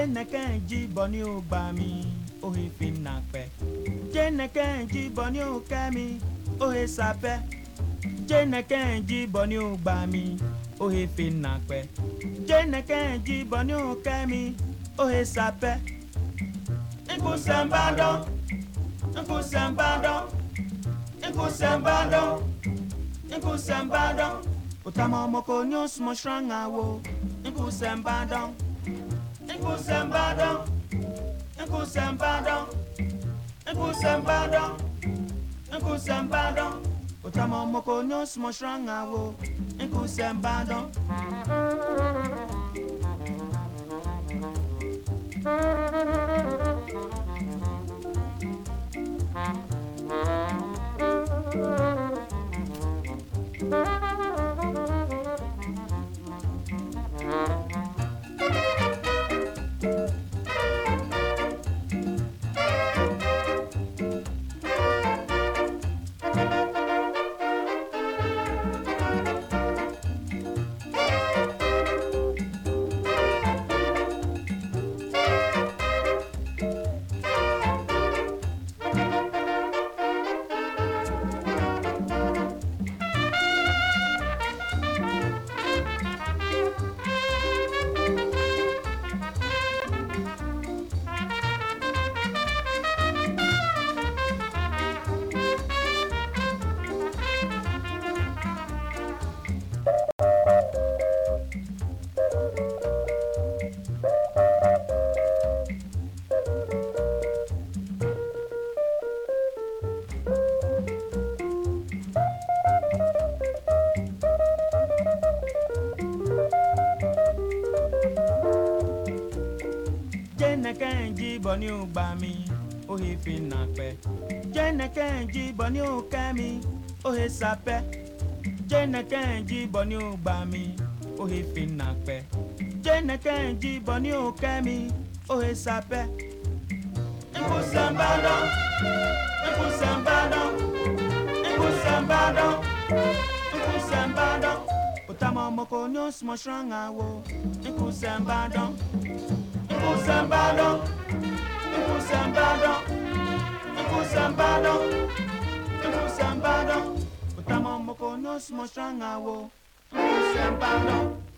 Chineke jibọ n'ụgba mi ohefe m na jibọ mi ohe sape jibọ mi na kpe Chineke jibọ n'ụka mi ohe sape Nkwụsị mbadọ nkwụsị mbadọ nkwụsị mbadọ nkwụsị onye nkwụsị Nkusambado, Nkusambado, Nkusambado, Nkusambado, Utamo moko nyos mo shrangawo, Jenekenji bọ̀ ní ògbà mi, fi nà pẹ́. bọ̀ ní mi, òye sapẹ́. bọ̀ ní mi, fi nà pẹ́. Jenekenji bọ̀ ní òkẹ́ mi, òye sapẹ́. Nkwusambado, nkwusambado, nkwusambado, nkwusambado. Pụta ma onye Sambalo, Epo Sambalo, Epo Sambalo, Epo Sambalo, Otamo Moko no